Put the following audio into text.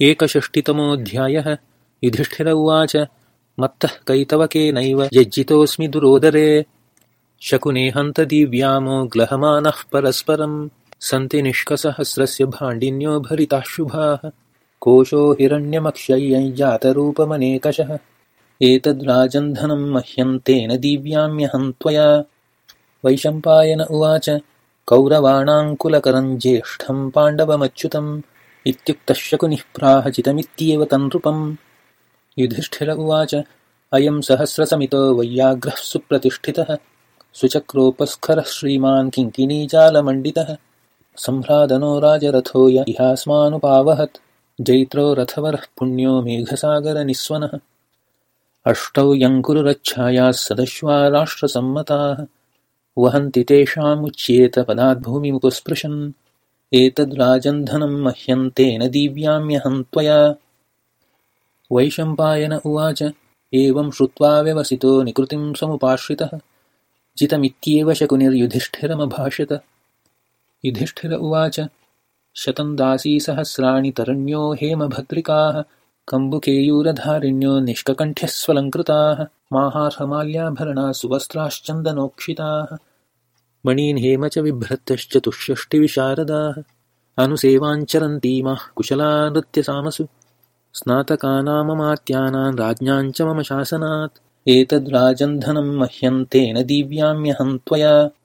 एकषष्टितमोऽध्यायः। युधिष्ठिर उवाच मत्तः कैतवकेनैव यज्जितोऽस्मि दुरोदरे। शकुने हन्त दिव्यामो ग्लहमानः परस्परं सन्ति निष्कसहस्रस्य भाण्डिन्यो भरिताः शुभाः। कोशो हिरण्यमक्षय्यञ्जातरूपमनेकषः एतद्राजन्धनं मह्यं तेन दिव्याम्यहं त्वया वैशम्पायन उवाच कौरवाणाङ्कुलकरं ज्येष्ठं पाण्डवमच्युतम् इत्युक्तः शकुनिः प्राहचितमित्येव तन्नृपम् युधिष्ठिर उवाच अयं सहस्रसमितो वैयाग्रः सुप्रतिष्ठितः। सुचक्रोपस्खरः श्रीमान् किङ्किणीजालमण्डितः। सम्भ्रादनो राजरथो य इहास्मानुपावहत्। जैत्रो रथवरः पुण्यो मेघसागरनिःस्वनः। अष्टौ यङ्कुरुरच्छायाः सदश्वा राष्ट्रसम्मताः। वहन्ति तेषामुच्येत पदाद्भूमिमुपस्पृशन् एतद्राजन्धनं मह्यं तेन दिव्याम्यहं त्वया। वैशम्पायन उवाच एवं श्रुत्वा व्यवसितो निकृतिं समुपाश्रितः। जितमित्येव शकुनिर्युधिष्ठिरमभाषत युधिष्ठिर उवाच शतं दासीसहस्राणि तरण्यो हेमभद्रिकाः कम्बुकेयूरधारिण्यो निष्ककण्ठ्यस्वलङ्कृताः माहार्हमाल्याभरणा सुवस्त्राश्चन्दनोक्षिताः मणीन् हेम च बिभ्रत्यश्चतुष्षष्टिविशारदाः अनुसेवाञ्चरन्तीमाः कुशला नृत्यसामसु स्नातकानाममात्यानां राज्ञाञ्च मम शासनात्। एतद्राजन्धनं मह्यं तेन दिव्याम्यहं त्वया